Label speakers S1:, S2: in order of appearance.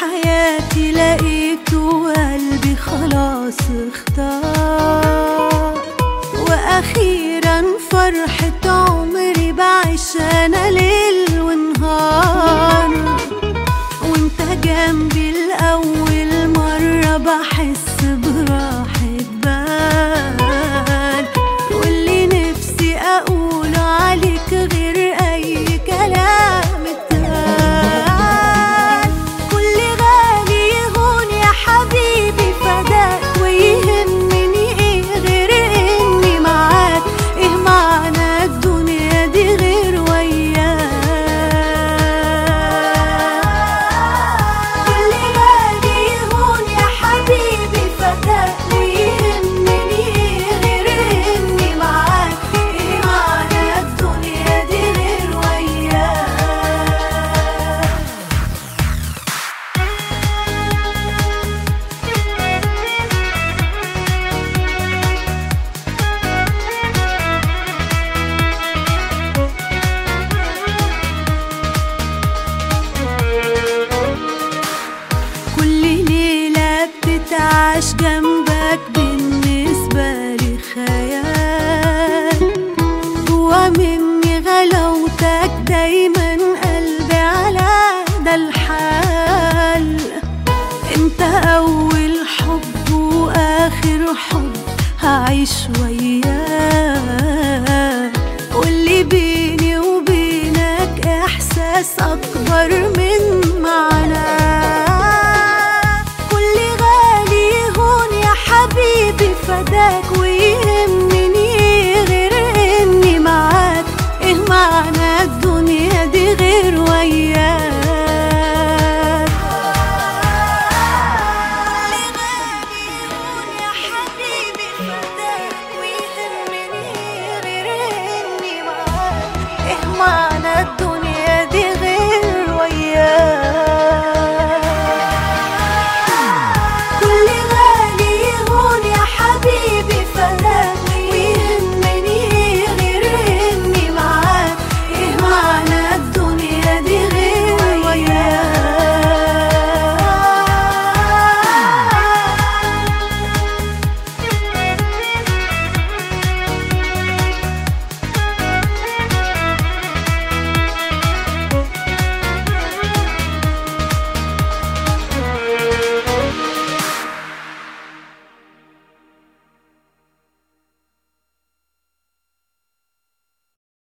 S1: حياتي لقيت وقلبي خلاص اختار. وأخيرا فرحة عمري بعيش أنا ليل ونهار. آخر حب هعيش وياه واللي بيني وبينك إحساس أكبر من معناه فداك ويهمني